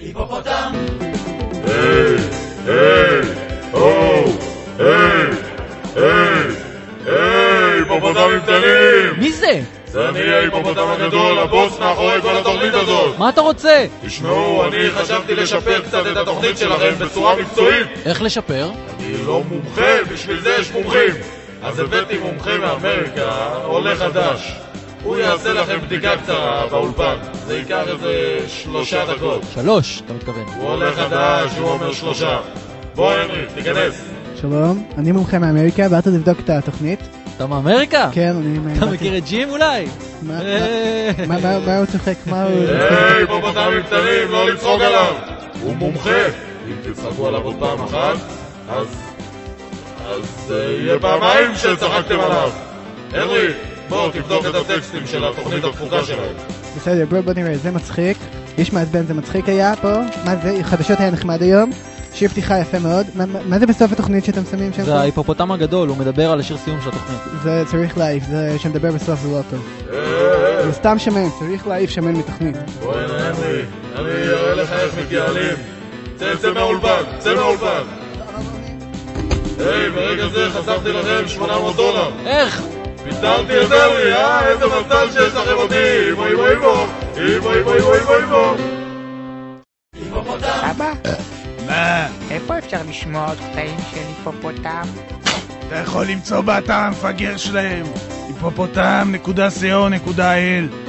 היפופוטם! היי, היי, הו, היי, היי, היי, היפופוטמים קטנים! מי זה? זה אני ההיפופוטם הגדול, הבוס מאחורי כל התוכנית הזאת! מה אתה רוצה? תשמעו, אני חשבתי לשפר קצת את התוכנית שלכם בצורה מקצועית! איך לשפר? אני לא מומחה, בשביל זה יש מומחים! אז הבאתי מומחה מאמריקה, עולה חדש. הוא יעשה לכם בדיקה קצרה באולפן. זה ייקח איזה שלושה דקות. שלוש, אתה מתכוון. הוא עולה חדש, הוא אומר שלושה. בוא הנרי, תיכנס. שלום, אני מומחה מאמריקה, באת לבדוק את התוכנית? אתה מאמריקה? כן, אני... אתה מכיר את ג'ים אולי? מה- אה, מה- מה מה הוא צוחק? מה הוא... היי, היפופוטמים קטנים, לא לצחוק עליו! הוא מומחה! אם תצחקו עליו עוד פעם אחת, אז... אז אה, יהיה פעמיים שצחקתם עליו! הנרי, בוא תבדוק את הטקסטים של התוכנית התפוקה שלהם. בסדר, בוא בוא נראה, זה מצחיק. איש מעצבן זה מצחיק היה פה. מה זה? חדשות היה נחמד היום. שיר פתיחה יפה מאוד. מה- זה בסוף התוכנית שאתם שמים שם? זה? ההיפופוטם הגדול, הוא מדבר על השיר סיום של התוכנית. זה צריך להעיף, זה שמדבר בסוף זה לא טוב. זה סתם שמן, צריך להעיף שמן מתוכנית. בוא הנה הנרי, אני אראה לך איך מתייעלים. צא, צא מהאולפן, צא מהאולפן! היי, ברגע זה חסכתי לכם 800 דולר. איך? פיטרתי את הנרי, אה? איזה מזל שיש לכם אותי! אימו אימו! אימו אימו אימו אימו אימו! היפופוטם! אבא, מה? איפה אפשר לשמוע עוד קטעים של היפופוטם? אתה יכול למצוא באתר המפגר שלהם, היפופוטם.co.il